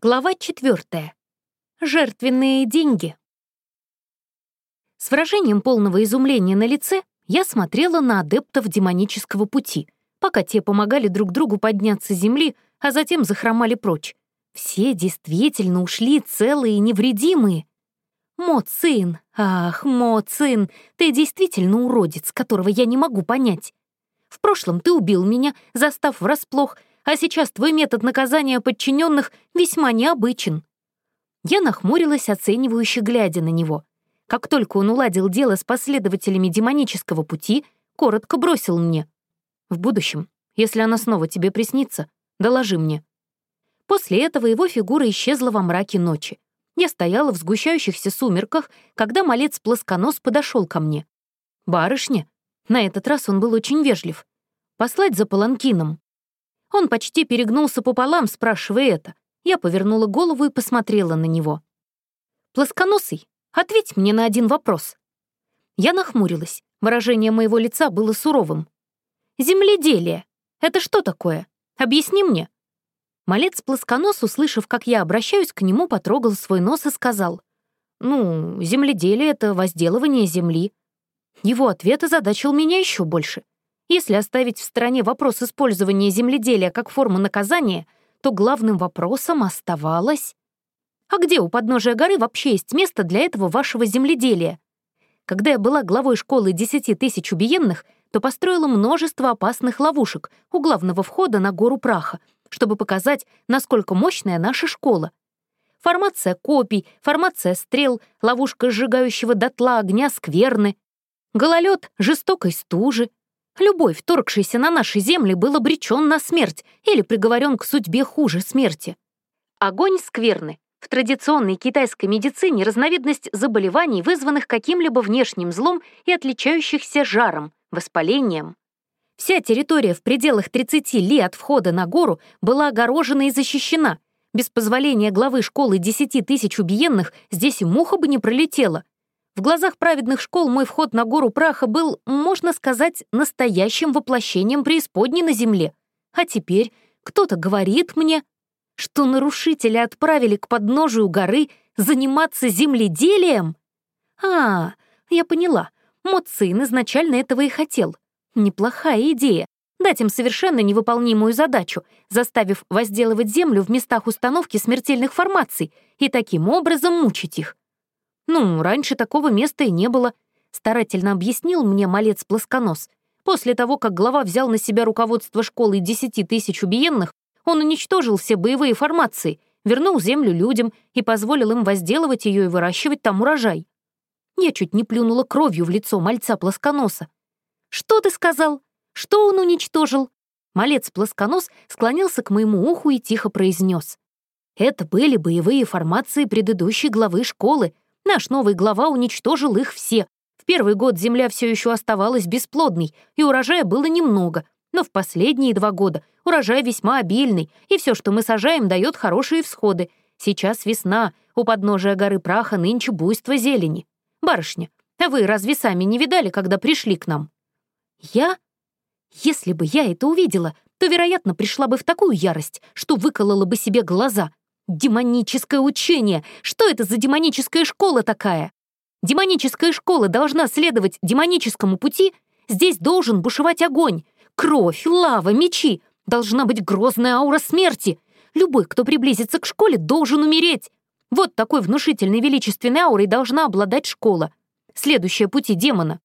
Глава четвертая. Жертвенные деньги. С выражением полного изумления на лице я смотрела на адептов демонического пути, пока те помогали друг другу подняться с земли, а затем захромали прочь. Все действительно ушли целые и невредимые. Моцин, ах, Моцин, ты действительно уродец, которого я не могу понять. В прошлом ты убил меня, застав врасплох, а сейчас твой метод наказания подчиненных весьма необычен». Я нахмурилась, оценивающе глядя на него. Как только он уладил дело с последователями демонического пути, коротко бросил мне. «В будущем, если она снова тебе приснится, доложи мне». После этого его фигура исчезла во мраке ночи. Я стояла в сгущающихся сумерках, когда малец-плосконос подошел ко мне. «Барышня?» На этот раз он был очень вежлив. «Послать за паланкином?» Он почти перегнулся пополам, спрашивая это. Я повернула голову и посмотрела на него. «Плосконосый, ответь мне на один вопрос». Я нахмурилась. Выражение моего лица было суровым. «Земледелие. Это что такое? Объясни мне». Малец-плосконос, услышав, как я обращаюсь к нему, потрогал свой нос и сказал, «Ну, земледелие — это возделывание земли». Его ответ озадачил меня еще больше. Если оставить в стороне вопрос использования земледелия как формы наказания, то главным вопросом оставалось... А где у подножия горы вообще есть место для этого вашего земледелия? Когда я была главой школы 10 тысяч убиенных, то построила множество опасных ловушек у главного входа на гору праха, чтобы показать, насколько мощная наша школа. Формация копий, формация стрел, ловушка сжигающего дотла огня скверны, гололед жестокой стужи, Любой, вторгшийся на наши земли, был обречен на смерть или приговорен к судьбе хуже смерти. Огонь скверны. В традиционной китайской медицине разновидность заболеваний, вызванных каким-либо внешним злом и отличающихся жаром, воспалением. Вся территория в пределах 30 ли от входа на гору была огорожена и защищена. Без позволения главы школы 10 тысяч убиенных здесь муха бы не пролетела, в глазах праведных школ мой вход на гору праха был, можно сказать, настоящим воплощением преисподней на земле. А теперь кто-то говорит мне, что нарушители отправили к подножию горы заниматься земледелием? А, я поняла. Моцин изначально этого и хотел. Неплохая идея. Дать им совершенно невыполнимую задачу, заставив возделывать землю в местах установки смертельных формаций и таким образом мучить их. «Ну, раньше такого места и не было», — старательно объяснил мне малец-плосконос. После того, как глава взял на себя руководство школы десяти тысяч убиенных, он уничтожил все боевые формации, вернул землю людям и позволил им возделывать ее и выращивать там урожай. Я чуть не плюнула кровью в лицо мальца-плосконоса. «Что ты сказал? Что он уничтожил?» Малец-плосконос склонился к моему уху и тихо произнес. «Это были боевые формации предыдущей главы школы, Наш новый глава уничтожил их все. В первый год земля все еще оставалась бесплодной, и урожая было немного. Но в последние два года урожай весьма обильный, и все, что мы сажаем, дает хорошие всходы. Сейчас весна, у подножия горы праха нынче буйство зелени. Барышня, а вы разве сами не видали, когда пришли к нам? Я? Если бы я это увидела, то, вероятно, пришла бы в такую ярость, что выколола бы себе глаза. Демоническое учение! Что это за демоническая школа такая? Демоническая школа должна следовать демоническому пути? Здесь должен бушевать огонь, кровь, лава, мечи. Должна быть грозная аура смерти. Любой, кто приблизится к школе, должен умереть. Вот такой внушительной величественной аурой должна обладать школа. Следующее пути демона.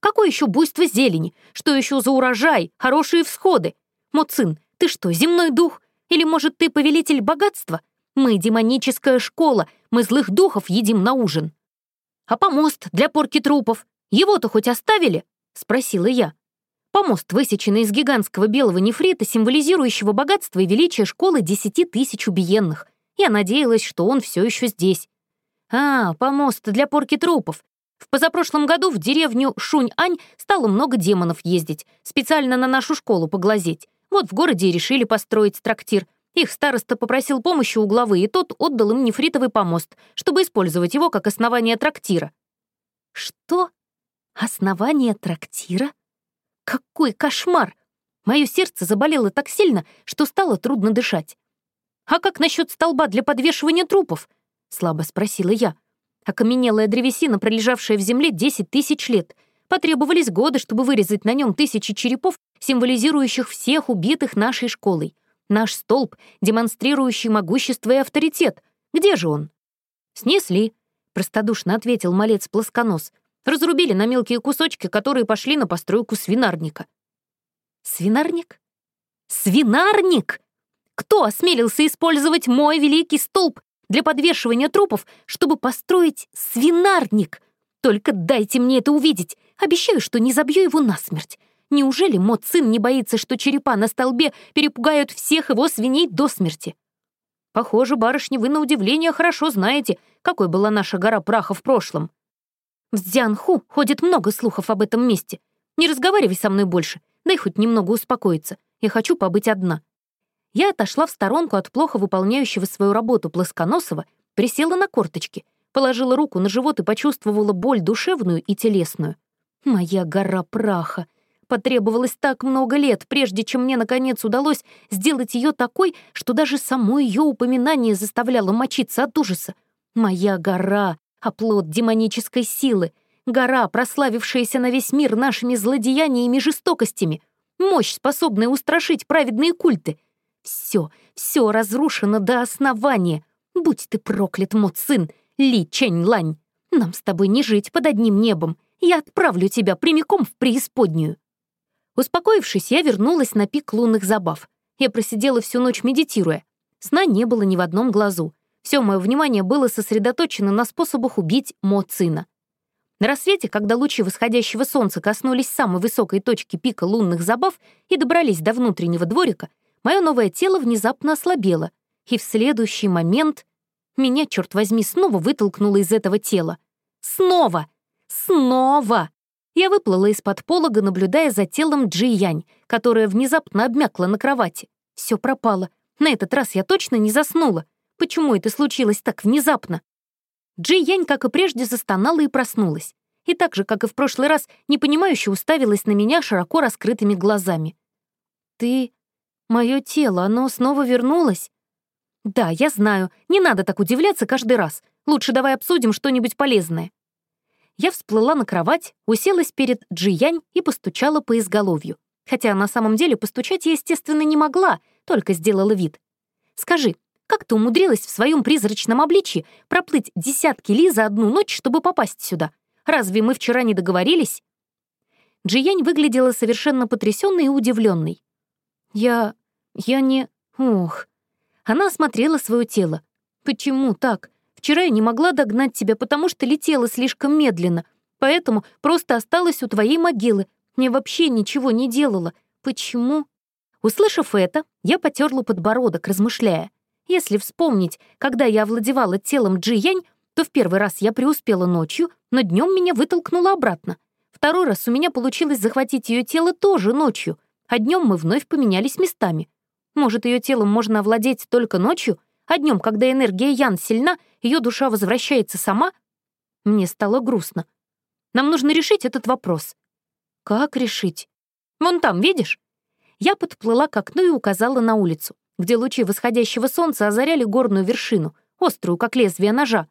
Какое еще буйство зелени? Что еще за урожай? Хорошие всходы? Моцин, ты что, земной дух? Или, может, ты повелитель богатства? Мы демоническая школа, мы злых духов едим на ужин. А помост для порки трупов, его-то хоть оставили? Спросила я. Помост, высеченный из гигантского белого нефрита, символизирующего богатство и величие школы десяти тысяч убиенных. Я надеялась, что он все еще здесь. А, помост для порки трупов. В позапрошлом году в деревню Шунь-Ань стало много демонов ездить, специально на нашу школу поглазеть. Вот в городе и решили построить трактир — их староста попросил помощи у главы, и тот отдал им нефритовый помост, чтобы использовать его как основание трактира. Что? Основание трактира? Какой кошмар! Мое сердце заболело так сильно, что стало трудно дышать. «А как насчет столба для подвешивания трупов?» — слабо спросила я. Окаменелая древесина, пролежавшая в земле 10 тысяч лет. Потребовались годы, чтобы вырезать на нем тысячи черепов, символизирующих всех убитых нашей школой. Наш столб, демонстрирующий могущество и авторитет. Где же он? «Снесли», — простодушно ответил малец-плосконос. «Разрубили на мелкие кусочки, которые пошли на постройку свинарника». «Свинарник? Свинарник!» Кто осмелился использовать мой великий столб для подвешивания трупов, чтобы построить свинарник? Только дайте мне это увидеть. Обещаю, что не забью его насмерть. Неужели мод сын не боится, что черепа на столбе перепугают всех его свиней до смерти? Похоже, барышни, вы на удивление хорошо знаете, какой была наша гора праха в прошлом. В Дзянху ходит много слухов об этом месте. Не разговаривай со мной больше, дай хоть немного успокоиться. Я хочу побыть одна. Я отошла в сторонку от плохо выполняющего свою работу плосконосого, присела на корточки, положила руку на живот и почувствовала боль душевную и телесную. Моя гора праха. Потребовалось так много лет, прежде чем мне, наконец, удалось сделать ее такой, что даже само ее упоминание заставляло мочиться от ужаса. Моя гора — оплот демонической силы, гора, прославившаяся на весь мир нашими злодеяниями и жестокостями, мощь, способная устрашить праведные культы — все, все разрушено до основания. Будь ты проклят, мод сын, Ли Чэнь Лань. Нам с тобой не жить под одним небом. Я отправлю тебя прямиком в преисподнюю. Успокоившись, я вернулась на пик лунных забав. Я просидела всю ночь, медитируя. Сна не было ни в одном глазу. Все мое внимание было сосредоточено на способах убить Мо Цина. На рассвете, когда лучи восходящего солнца коснулись самой высокой точки пика лунных забав и добрались до внутреннего дворика, мое новое тело внезапно ослабело, и в следующий момент меня, черт возьми, снова вытолкнуло из этого тела. Снова! Снова! Я выплыла из-под полога, наблюдая за телом Джи Янь, которая внезапно обмякла на кровати. Все пропало. На этот раз я точно не заснула. Почему это случилось так внезапно? Джи Янь, как и прежде, застонала и проснулась. И так же, как и в прошлый раз, непонимающе уставилась на меня широко раскрытыми глазами. «Ты Мое тело, оно снова вернулось? Да, я знаю, не надо так удивляться каждый раз. Лучше давай обсудим что-нибудь полезное. Я всплыла на кровать, уселась перед Джиянь и постучала по изголовью. Хотя на самом деле постучать я, естественно, не могла, только сделала вид. «Скажи, как ты умудрилась в своем призрачном обличье проплыть десятки ли за одну ночь, чтобы попасть сюда? Разве мы вчера не договорились?» Джиянь выглядела совершенно потрясенной и удивленной. «Я... я не... Ох...» Она осмотрела свое тело. «Почему так? Вчера я не могла догнать тебя, потому что летела слишком медленно, поэтому просто осталась у твоей могилы. Мне вообще ничего не делала. Почему?» Услышав это, я потерла подбородок, размышляя. Если вспомнить, когда я овладевала телом Джи Янь, то в первый раз я преуспела ночью, но днем меня вытолкнуло обратно. Второй раз у меня получилось захватить ее тело тоже ночью — а днем мы вновь поменялись местами. Может, ее телом можно овладеть только ночью, а днем, когда энергия Ян сильна, ее душа возвращается сама? Мне стало грустно. Нам нужно решить этот вопрос. Как решить? Вон там, видишь? Я подплыла к окну и указала на улицу, где лучи восходящего солнца озаряли горную вершину, острую, как лезвие ножа.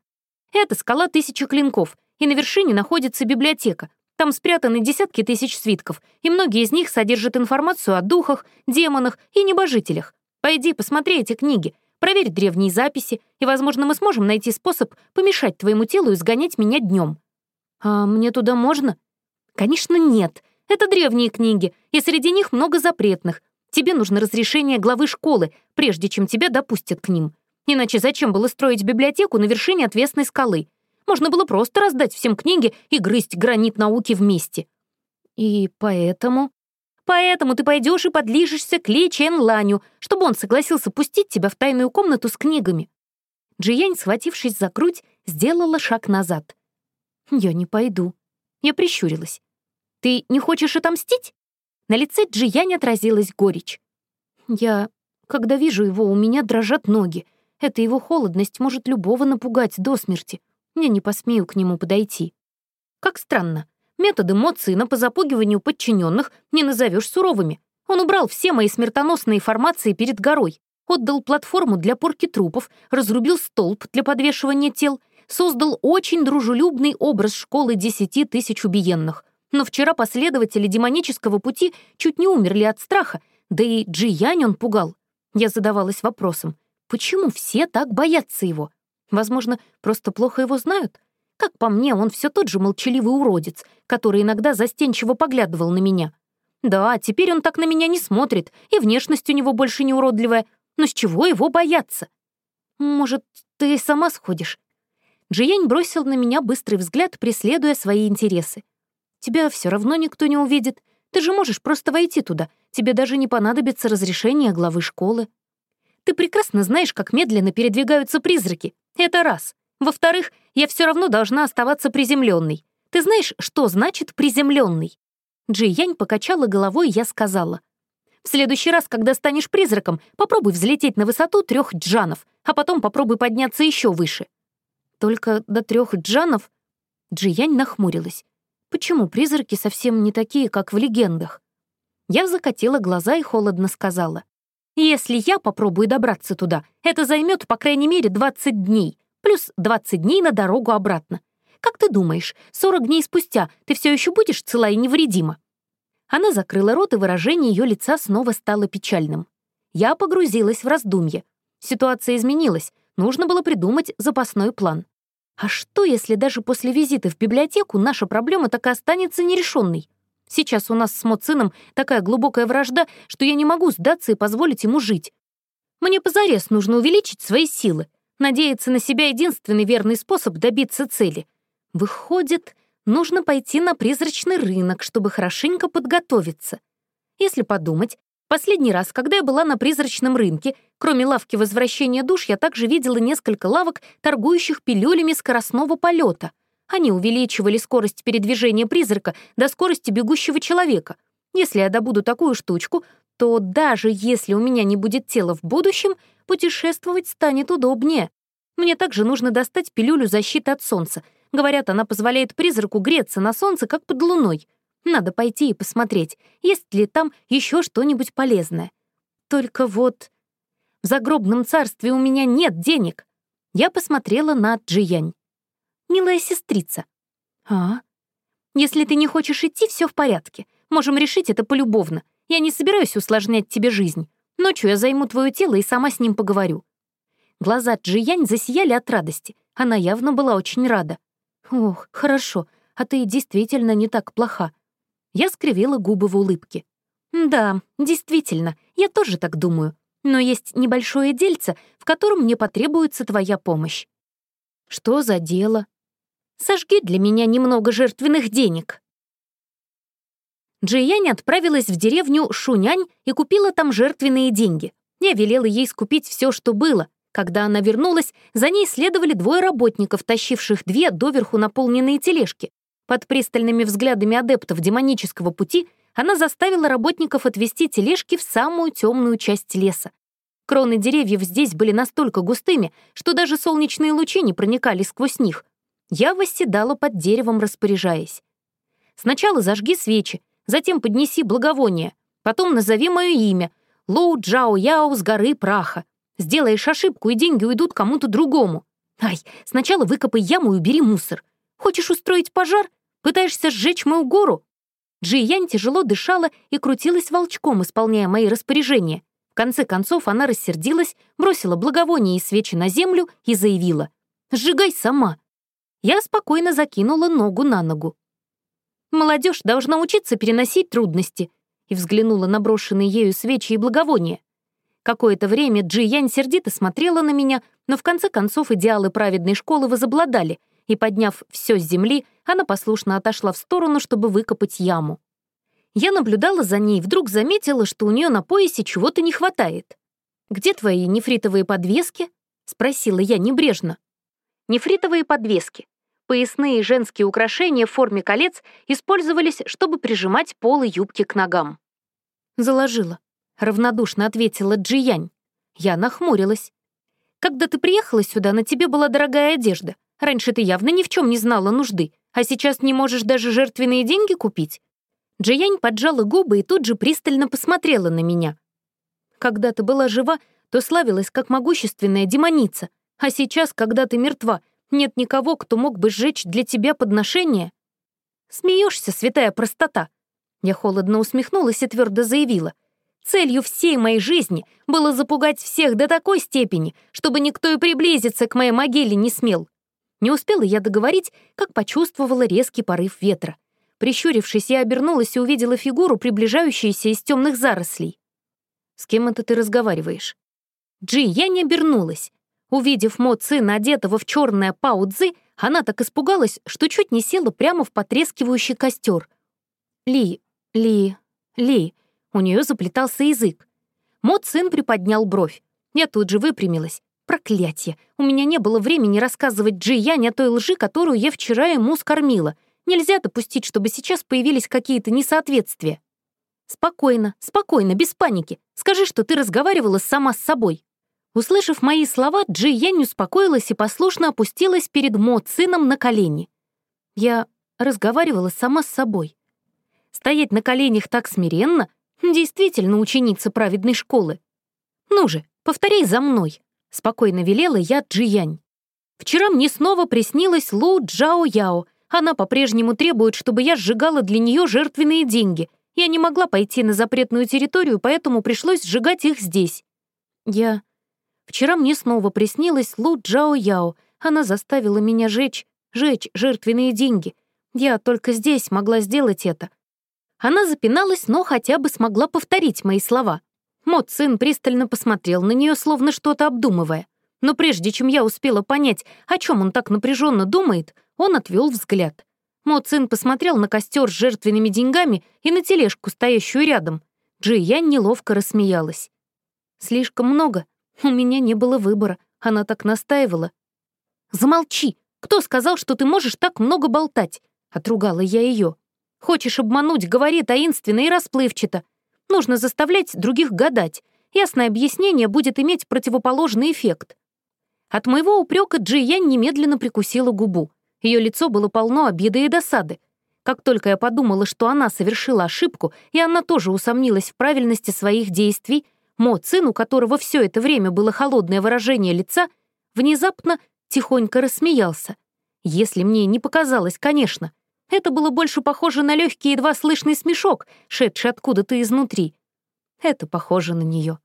Это скала тысячи клинков, и на вершине находится библиотека, там спрятаны десятки тысяч свитков, и многие из них содержат информацию о духах, демонах и небожителях. Пойди, посмотри эти книги, проверь древние записи, и, возможно, мы сможем найти способ помешать твоему телу изгонять меня днем. А мне туда можно? Конечно, нет. Это древние книги, и среди них много запретных. Тебе нужно разрешение главы школы, прежде чем тебя допустят к ним. Иначе зачем было строить библиотеку на вершине отвесной скалы? Можно было просто раздать всем книги и грызть гранит науки вместе. И поэтому... Поэтому ты пойдешь и подлижешься к Ли Чен Ланю, чтобы он согласился пустить тебя в тайную комнату с книгами. Джиянь, схватившись за грудь, сделала шаг назад. «Я не пойду». Я прищурилась. «Ты не хочешь отомстить?» На лице Джиянь отразилась горечь. «Я... Когда вижу его, у меня дрожат ноги. Эта его холодность может любого напугать до смерти. Я не посмею к нему подойти. Как странно. Методы Моцина по запугиванию подчиненных не назовешь суровыми. Он убрал все мои смертоносные формации перед горой. отдал платформу для порки трупов, разрубил столб для подвешивания тел, создал очень дружелюбный образ школы десяти тысяч убиенных. Но вчера последователи демонического пути чуть не умерли от страха, да и Джиянь он пугал. Я задавалась вопросом, почему все так боятся его? Возможно, просто плохо его знают? Как по мне, он все тот же молчаливый уродец, который иногда застенчиво поглядывал на меня. Да, теперь он так на меня не смотрит, и внешность у него больше не уродливая. Но с чего его бояться? Может, ты сама сходишь? Джиянь бросил на меня быстрый взгляд, преследуя свои интересы. Тебя все равно никто не увидит. Ты же можешь просто войти туда. Тебе даже не понадобится разрешение главы школы. Ты прекрасно знаешь, как медленно передвигаются призраки. Это раз. Во-вторых, я все равно должна оставаться приземленной. Ты знаешь, что значит приземленный? Джи Янь покачала головой, и я сказала. В следующий раз, когда станешь призраком, попробуй взлететь на высоту трех джанов, а потом попробуй подняться еще выше. Только до трех джанов? Джи Янь нахмурилась. Почему призраки совсем не такие, как в легендах? Я закатила глаза и холодно сказала. Если я попробую добраться туда, это займет по крайней мере 20 дней, плюс 20 дней на дорогу обратно. Как ты думаешь, 40 дней спустя ты все еще будешь цела и невредима?» Она закрыла рот, и выражение ее лица снова стало печальным. Я погрузилась в раздумье. Ситуация изменилась, нужно было придумать запасной план. А что, если даже после визита в библиотеку наша проблема так и останется нерешенной? Сейчас у нас с Моцином такая глубокая вражда, что я не могу сдаться и позволить ему жить. Мне позарез нужно увеличить свои силы. Надеяться на себя — единственный верный способ добиться цели. Выходит, нужно пойти на призрачный рынок, чтобы хорошенько подготовиться. Если подумать, последний раз, когда я была на призрачном рынке, кроме лавки возвращения душ, я также видела несколько лавок, торгующих пилюлями скоростного полета. Они увеличивали скорость передвижения призрака до скорости бегущего человека. Если я добуду такую штучку, то даже если у меня не будет тела в будущем, путешествовать станет удобнее. Мне также нужно достать пилюлю защиты от солнца. Говорят, она позволяет призраку греться на солнце, как под луной. Надо пойти и посмотреть, есть ли там еще что-нибудь полезное. Только вот... В загробном царстве у меня нет денег. Я посмотрела на Джиянь. «Милая сестрица». «А?» «Если ты не хочешь идти, все в порядке. Можем решить это полюбовно. Я не собираюсь усложнять тебе жизнь. Ночью я займу твое тело и сама с ним поговорю». Глаза Джиянь засияли от радости. Она явно была очень рада. «Ох, хорошо, а ты действительно не так плоха». Я скривила губы в улыбке. «Да, действительно, я тоже так думаю. Но есть небольшое дельце, в котором мне потребуется твоя помощь». «Что за дело?» «Сожги для меня немного жертвенных денег». Джиянь отправилась в деревню Шунянь и купила там жертвенные деньги. Я велела ей скупить все, что было. Когда она вернулась, за ней следовали двое работников, тащивших две доверху наполненные тележки. Под пристальными взглядами адептов демонического пути она заставила работников отвести тележки в самую темную часть леса. Кроны деревьев здесь были настолько густыми, что даже солнечные лучи не проникали сквозь них. Я восседала под деревом, распоряжаясь. Сначала зажги свечи, Затем поднеси благовоние. Потом назови мое имя. Лоу Джао Яо с горы праха. Сделаешь ошибку, и деньги уйдут кому-то другому. Ай, сначала выкопай яму и убери мусор. Хочешь устроить пожар? Пытаешься сжечь мою гору?» Джи Янь тяжело дышала и крутилась волчком, исполняя мои распоряжения. В конце концов она рассердилась, бросила благовоние и свечи на землю и заявила. «Сжигай сама!» Я спокойно закинула ногу на ногу. Молодежь должна учиться переносить трудности», и взглянула на брошенные ею свечи и благовония. Какое-то время Джи Янь сердито смотрела на меня, но в конце концов идеалы праведной школы возобладали, и, подняв все с земли, она послушно отошла в сторону, чтобы выкопать яму. Я наблюдала за ней и вдруг заметила, что у нее на поясе чего-то не хватает. «Где твои нефритовые подвески?» — спросила я небрежно. Нефритовые подвески Поясные женские украшения в форме колец использовались, чтобы прижимать полы юбки к ногам. «Заложила», — равнодушно ответила Джиянь. Я нахмурилась. «Когда ты приехала сюда, на тебе была дорогая одежда. Раньше ты явно ни в чем не знала нужды, а сейчас не можешь даже жертвенные деньги купить?» Джиянь поджала губы и тут же пристально посмотрела на меня. «Когда ты была жива, то славилась как могущественная демоница, а сейчас, когда ты мертва, нет никого, кто мог бы сжечь для тебя подношение? Смеешься, святая простота. Я холодно усмехнулась и твердо заявила. Целью всей моей жизни было запугать всех до такой степени, чтобы никто и приблизиться к моей могиле не смел. Не успела я договорить, как почувствовала резкий порыв ветра. Прищурившись, я обернулась и увидела фигуру, приближающуюся из темных зарослей. «С кем это ты разговариваешь?» Джи, я не обернулась. Увидев Мо Цин, одетого в черное пау Цзы, она так испугалась, что чуть не села прямо в потрескивающий костер. Ли, Ли, Ли. У нее заплетался язык. Мо Цин приподнял бровь. Я тут же выпрямилась. Проклятье! У меня не было времени рассказывать Джи Янь о той лжи, которую я вчера ему скормила. Нельзя допустить, чтобы сейчас появились какие-то несоответствия. Спокойно, спокойно, без паники. Скажи, что ты разговаривала сама с собой. Услышав мои слова, Джи Янь успокоилась и послушно опустилась перед Мо сыном на колени. Я разговаривала сама с собой. Стоять на коленях так смиренно — действительно ученица праведной школы. «Ну же, повторяй за мной», — спокойно велела я Джи Янь. «Вчера мне снова приснилась Лу Джао Яо. Она по-прежнему требует, чтобы я сжигала для нее жертвенные деньги. Я не могла пойти на запретную территорию, поэтому пришлось сжигать их здесь. Я Вчера мне снова приснилась Лу Джао Яо. Она заставила меня жечь, жечь жертвенные деньги. Я только здесь могла сделать это. Она запиналась, но хотя бы смогла повторить мои слова. Мот сын пристально посмотрел на нее, словно что-то обдумывая. Но прежде чем я успела понять, о чем он так напряженно думает, он отвел взгляд. Мот сын посмотрел на костер с жертвенными деньгами и на тележку, стоящую рядом. Джи я неловко рассмеялась. «Слишком много», у меня не было выбора, она так настаивала. «Замолчи! Кто сказал, что ты можешь так много болтать?» — отругала я ее. «Хочешь обмануть, говори таинственно и расплывчато. Нужно заставлять других гадать. Ясное объяснение будет иметь противоположный эффект». От моего упрека Джи Янь немедленно прикусила губу. Ее лицо было полно обиды и досады. Как только я подумала, что она совершила ошибку, и она тоже усомнилась в правильности своих действий, Мо Цин, у которого все это время было холодное выражение лица, внезапно тихонько рассмеялся. Если мне не показалось, конечно. Это было больше похоже на легкий едва слышный смешок, шедший откуда-то изнутри. Это похоже на нее.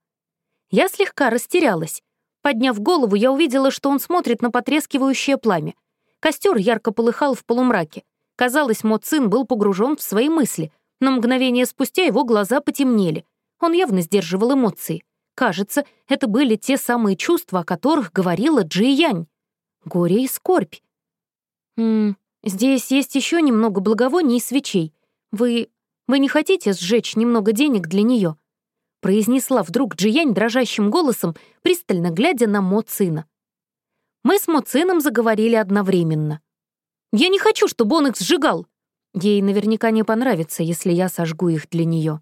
Я слегка растерялась. Подняв голову, я увидела, что он смотрит на потрескивающее пламя. Костер ярко полыхал в полумраке. Казалось, Мо Цин был погружен в свои мысли, но мгновение спустя его глаза потемнели. Он явно сдерживал эмоции. Кажется, это были те самые чувства, о которых говорила Джи Янь. Горе и скорбь. «Ммм, здесь есть еще немного благовоний и свечей. Вы... вы не хотите сжечь немного денег для нее?» произнесла вдруг Джиянь дрожащим голосом, пристально глядя на Мо Цина. Мы с Мо Цином заговорили одновременно. «Я не хочу, чтобы он их сжигал!» Ей наверняка не понравится, если я сожгу их для нее.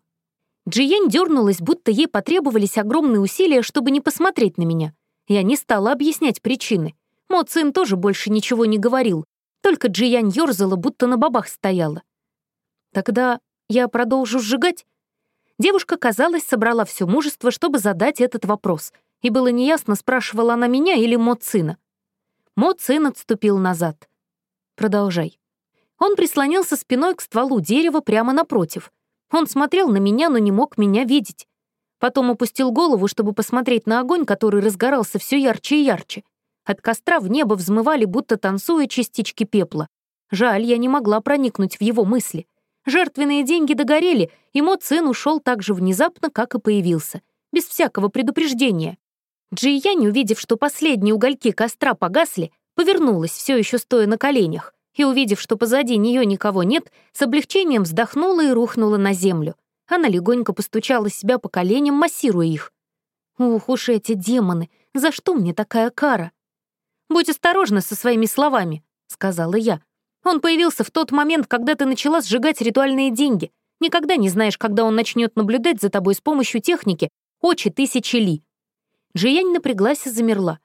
Джиен дернулась, будто ей потребовались огромные усилия, чтобы не посмотреть на меня. Я не стала объяснять причины. Мо Цин тоже больше ничего не говорил, только Джиянь ёрзала, будто на бабах стояла. «Тогда я продолжу сжигать?» Девушка, казалось, собрала все мужество, чтобы задать этот вопрос, и было неясно, спрашивала она меня или Мо Цина. Мо Цин отступил назад. «Продолжай». Он прислонился спиной к стволу дерева прямо напротив — он смотрел на меня, но не мог меня видеть. Потом опустил голову, чтобы посмотреть на огонь, который разгорался все ярче и ярче. От костра в небо взмывали, будто танцуя частички пепла. Жаль, я не могла проникнуть в его мысли. Жертвенные деньги догорели, и Мо Цин ушел так же внезапно, как и появился, без всякого предупреждения. Джи Янь, увидев, что последние угольки костра погасли, повернулась, все еще стоя на коленях и, увидев, что позади нее никого нет, с облегчением вздохнула и рухнула на землю. Она легонько постучала себя по коленям, массируя их. «Ух уж эти демоны! За что мне такая кара?» «Будь осторожна со своими словами», — сказала я. «Он появился в тот момент, когда ты начала сжигать ритуальные деньги. Никогда не знаешь, когда он начнет наблюдать за тобой с помощью техники «Очи тысячи ли». Джиянь напряглась и замерла.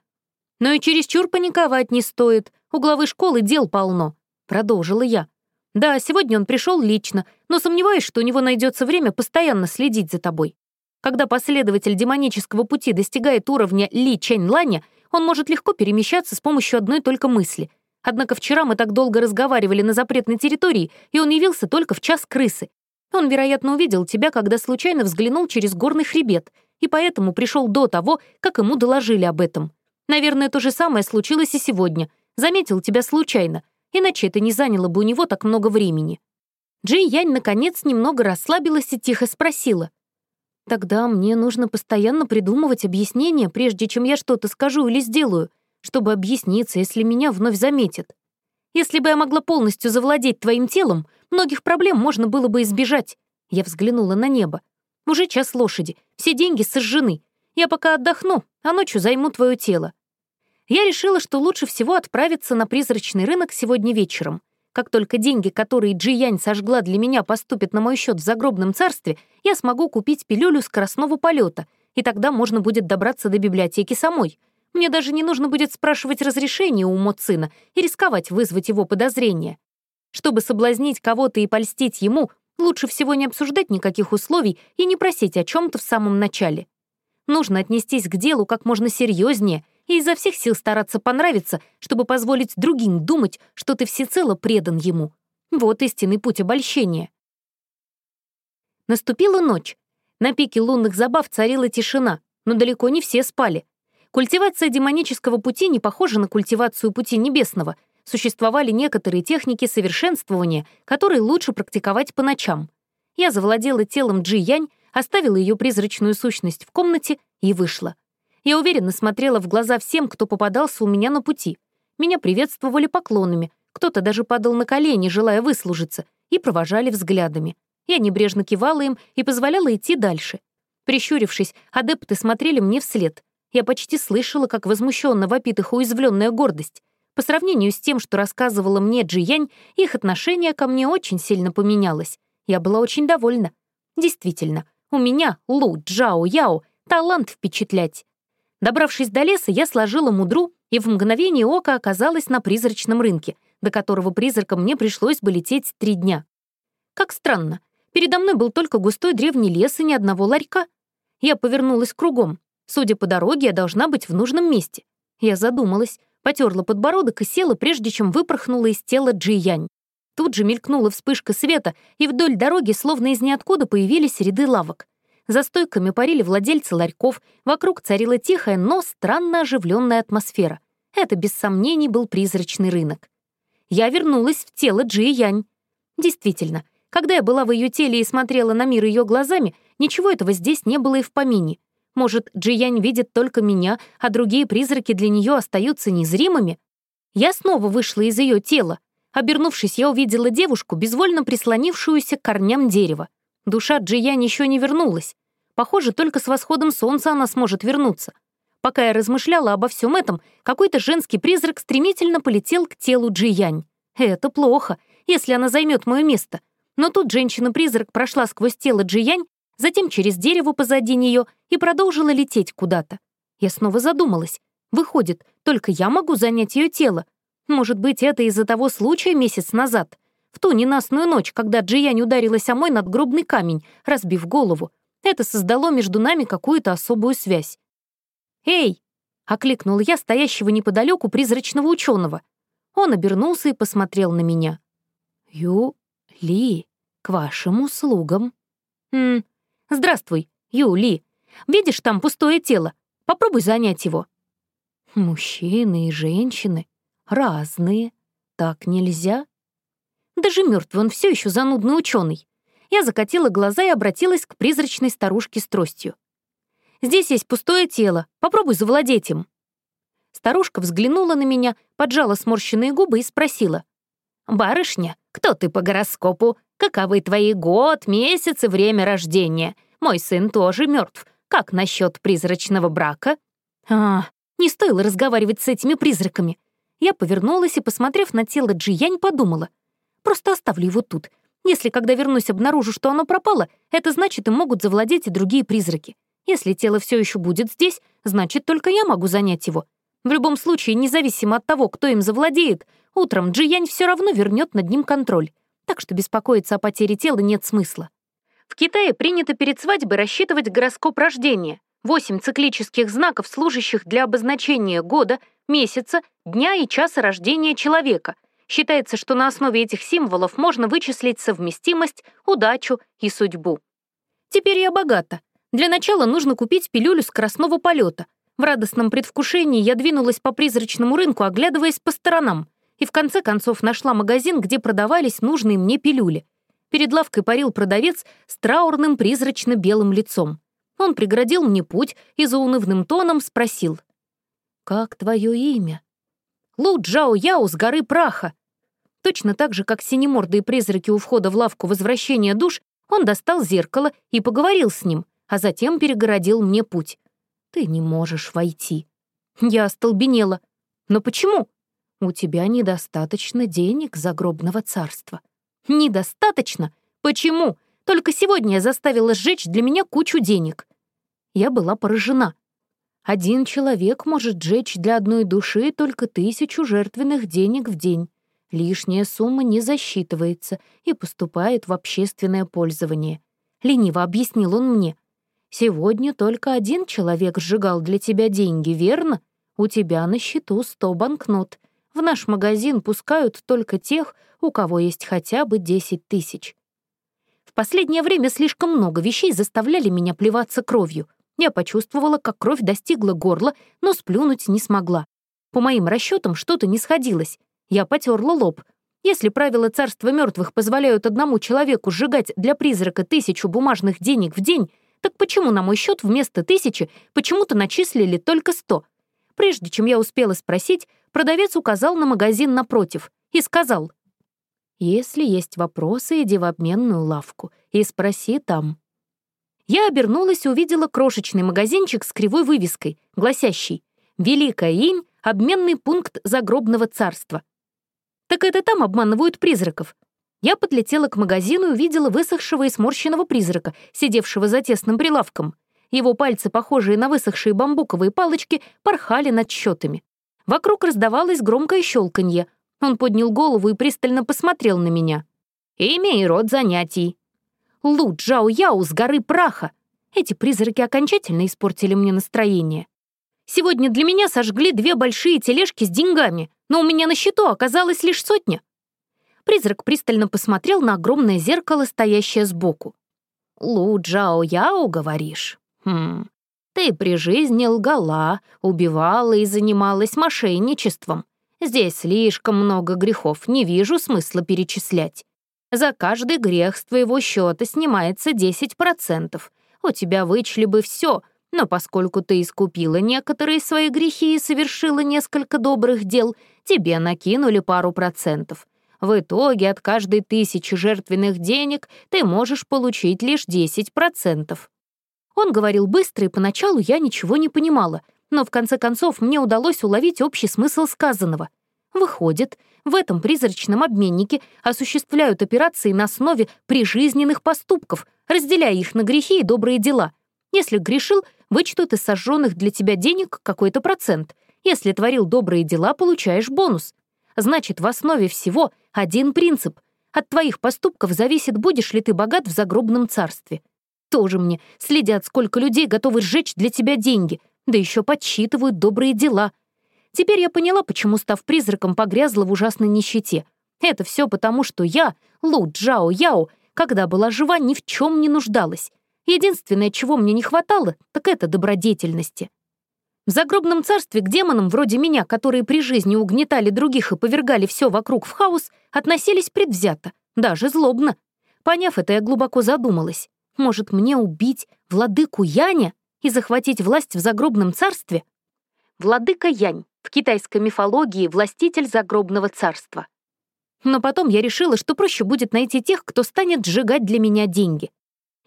«Но и чересчур паниковать не стоит. У главы школы дел полно», — продолжила я. «Да, сегодня он пришел лично, но сомневаюсь, что у него найдется время постоянно следить за тобой. Когда последователь демонического пути достигает уровня Ли Чэнь Ланя, он может легко перемещаться с помощью одной только мысли. Однако вчера мы так долго разговаривали на запретной территории, и он явился только в час крысы. Он, вероятно, увидел тебя, когда случайно взглянул через горный хребет, и поэтому пришел до того, как ему доложили об этом. Наверное, то же самое случилось и сегодня. Заметил тебя случайно, иначе это не заняло бы у него так много времени. Джей Янь, наконец, немного расслабилась и тихо спросила. «Тогда мне нужно постоянно придумывать объяснения, прежде чем я что-то скажу или сделаю, чтобы объясниться, если меня вновь заметят. Если бы я могла полностью завладеть твоим телом, многих проблем можно было бы избежать». Я взглянула на небо. «Уже час лошади, все деньги сожжены. Я пока отдохну, а ночью займу твое тело». Я решила, что лучше всего отправиться на призрачный рынок сегодня вечером. Как только деньги, которые Джи Янь сожгла для меня, поступят на мой счет в загробном царстве, я смогу купить пилюлю скоростного полета, и тогда можно будет добраться до библиотеки самой. Мне даже не нужно будет спрашивать разрешения у Моцина и рисковать вызвать его подозрения. Чтобы соблазнить кого-то и польстить ему, лучше всего не обсуждать никаких условий и не просить о чем то в самом начале. Нужно отнестись к делу как можно серьезнее — и изо всех сил стараться понравиться, чтобы позволить другим думать, что ты всецело предан ему. Вот истинный путь обольщения. Наступила ночь. На пике лунных забав царила тишина, но далеко не все спали. Культивация демонического пути не похожа на культивацию пути небесного. Существовали некоторые техники совершенствования, которые лучше практиковать по ночам. Я завладела телом Джи Янь, оставила ее призрачную сущность в комнате и вышла. Я уверенно смотрела в глаза всем, кто попадался у меня на пути. Меня приветствовали поклонами, кто-то даже падал на колени, желая выслужиться, и провожали взглядами. Я небрежно кивала им и позволяла идти дальше. Прищурившись, адепты смотрели мне вслед. Я почти слышала, как возмущенно вопит их уязвленная гордость. По сравнению с тем, что рассказывала мне Джиянь, их отношение ко мне очень сильно поменялось. Я была очень довольна. Действительно, у меня, Лу, Джао, Яо, талант впечатлять. Добравшись до леса, я сложила мудру и в мгновение ока оказалась на призрачном рынке, до которого призраком мне пришлось бы лететь три дня. Как странно, передо мной был только густой древний лес и ни одного ларька. Я повернулась кругом. Судя по дороге, я должна быть в нужном месте. Я задумалась, потерла подбородок и села, прежде чем выпорхнула из тела Джи Янь. Тут же мелькнула вспышка света, и вдоль дороги, словно из ниоткуда, появились ряды лавок. За стойками парили владельцы ларьков, вокруг царила тихая, но странно оживленная атмосфера. Это, без сомнений, был призрачный рынок. Я вернулась в тело Джи Янь. Действительно, когда я была в ее теле и смотрела на мир ее глазами, ничего этого здесь не было и в помине. Может, Джи Янь видит только меня, а другие призраки для нее остаются незримыми? Я снова вышла из ее тела. Обернувшись, я увидела девушку, безвольно прислонившуюся к корням дерева. Душа Джиянь еще не вернулась. Похоже, только с восходом солнца она сможет вернуться. Пока я размышляла обо всем этом, какой-то женский призрак стремительно полетел к телу Джиянь. Это плохо, если она займет мое место. Но тут женщина-призрак прошла сквозь тело Джиянь, затем через дерево позади нее и продолжила лететь куда-то. Я снова задумалась. Выходит, только я могу занять ее тело. Может быть, это из-за того случая месяц назад. В ту ненастную ночь, когда Джиянь ударилась о мой надгробный камень, разбив голову, это создало между нами какую-то особую связь. «Эй!» — окликнул я стоящего неподалеку призрачного ученого. Он обернулся и посмотрел на меня. «Ю, Ли, к вашим услугам». «Хм, здравствуй, Ю, Ли. Видишь там пустое тело? Попробуй занять его». «Мужчины и женщины разные. Так нельзя?» Даже мертвый он все еще занудный ученый. Я закатила глаза и обратилась к призрачной старушке с тростью. «Здесь есть пустое тело. Попробуй завладеть им». Старушка взглянула на меня, поджала сморщенные губы и спросила. «Барышня, кто ты по гороскопу? Каковы твои год, месяц и время рождения? Мой сын тоже мертв. Как насчет призрачного брака?» «А, не стоило разговаривать с этими призраками». Я повернулась и, посмотрев на тело Джиянь, подумала — Просто оставлю его тут. Если, когда вернусь, обнаружу, что оно пропало, это значит, им могут завладеть и другие призраки. Если тело все еще будет здесь, значит, только я могу занять его. В любом случае, независимо от того, кто им завладеет, утром Джиянь все равно вернет над ним контроль. Так что беспокоиться о потере тела нет смысла. В Китае принято перед свадьбой рассчитывать гороскоп рождения, восемь циклических знаков, служащих для обозначения года, месяца, дня и часа рождения человека. Считается, что на основе этих символов можно вычислить совместимость, удачу и судьбу. Теперь я богата. Для начала нужно купить пилюлю скоростного полета. В радостном предвкушении я двинулась по призрачному рынку, оглядываясь по сторонам, и в конце концов нашла магазин, где продавались нужные мне пилюли. Перед лавкой парил продавец с траурным призрачно-белым лицом. Он преградил мне путь и за унывным тоном спросил. «Как твое имя?» «Лу Джао Яу с горы праха». Точно так же, как синемордые призраки у входа в лавку возвращения душ, он достал зеркало и поговорил с ним, а затем перегородил мне путь. «Ты не можешь войти». Я остолбенела. «Но почему?» «У тебя недостаточно денег загробного царства». Недостаточно? Почему? Только сегодня я заставила сжечь для меня кучу денег. Я была поражена. Один человек может сжечь для одной души только тысячу жертвенных денег в день. Лишняя сумма не засчитывается и поступает в общественное пользование. Лениво объяснил он мне. Сегодня только один человек сжигал для тебя деньги, верно? У тебя на счету сто банкнот. В наш магазин пускают только тех, у кого есть хотя бы 10 тысяч. В последнее время слишком много вещей заставляли меня плеваться кровью. Я почувствовала, как кровь достигла горла, но сплюнуть не смогла. По моим расчетам что-то не сходилось. Я потерла лоб. Если правила царства мертвых позволяют одному человеку сжигать для призрака тысячу бумажных денег в день, так почему на мой счет вместо тысячи почему-то начислили только сто? Прежде чем я успела спросить, продавец указал на магазин напротив и сказал, «Если есть вопросы, иди в обменную лавку и спроси там». Я обернулась и увидела крошечный магазинчик с кривой вывеской, гласящий «Великая инь — обменный пункт загробного царства». Так это там обманывают призраков. Я подлетела к магазину и увидела высохшего и сморщенного призрака, сидевшего за тесным прилавком. Его пальцы, похожие на высохшие бамбуковые палочки, порхали над счетами. Вокруг раздавалось громкое щелканье. Он поднял голову и пристально посмотрел на меня. «Имя род занятий». «Лу Джао Яу с горы праха». Эти призраки окончательно испортили мне настроение. Сегодня для меня сожгли две большие тележки с деньгами, но у меня на счету оказалось лишь сотня. Призрак пристально посмотрел на огромное зеркало, стоящее сбоку. «Лу Джао Яо, говоришь?» Хм, ты при жизни лгала, убивала и занималась мошенничеством. Здесь слишком много грехов, не вижу смысла перечислять. За каждый грех с твоего счета снимается 10%. У тебя вычли бы все, но поскольку ты искупила некоторые свои грехи и совершила несколько добрых дел, тебе накинули пару процентов. В итоге от каждой тысячи жертвенных денег ты можешь получить лишь 10%. Он говорил быстро, и поначалу я ничего не понимала, но в конце концов мне удалось уловить общий смысл сказанного. Выходит, в этом призрачном обменнике осуществляют операции на основе прижизненных поступков, разделяя их на грехи и добрые дела. Если грешил, вычтут из сожженных для тебя денег какой-то процент. Если творил добрые дела, получаешь бонус. Значит, в основе всего один принцип. От твоих поступков зависит, будешь ли ты богат в загробном царстве. Тоже мне следят, сколько людей готовы сжечь для тебя деньги, да еще подсчитывают добрые дела. Теперь я поняла, почему, став призраком, погрязла в ужасной нищете. Это все потому, что я, Лу Джао Яо, когда была жива, ни в чем не нуждалась. Единственное, чего мне не хватало, так это добродетельности. В загробном царстве к демонам вроде меня, которые при жизни угнетали других и повергали все вокруг в хаос, относились предвзято, даже злобно. Поняв это, я глубоко задумалась. Может, мне убить владыку Яня и захватить власть в загробном царстве? Владыка Янь, в китайской мифологии властитель загробного царства. Но потом я решила, что проще будет найти тех, кто станет сжигать для меня деньги.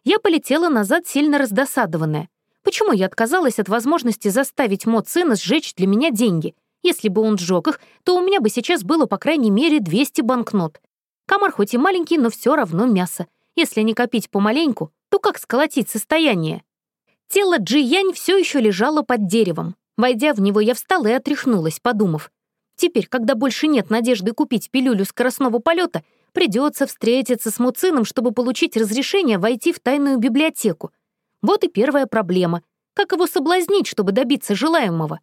Я полетела назад, сильно раздосадованная. Почему я отказалась от возможности заставить Мо сына сжечь для меня деньги? Если бы он сжег их, то у меня бы сейчас было по крайней мере 200 банкнот. Комар хоть и маленький, но все равно мясо. Если не копить помаленьку, то как сколотить состояние? Тело Джи Янь все еще лежало под деревом. Войдя в него, я встала и отряхнулась, подумав. Теперь, когда больше нет надежды купить пилюлю скоростного полета, Придется встретиться с Муцином, чтобы получить разрешение войти в тайную библиотеку. Вот и первая проблема. Как его соблазнить, чтобы добиться желаемого?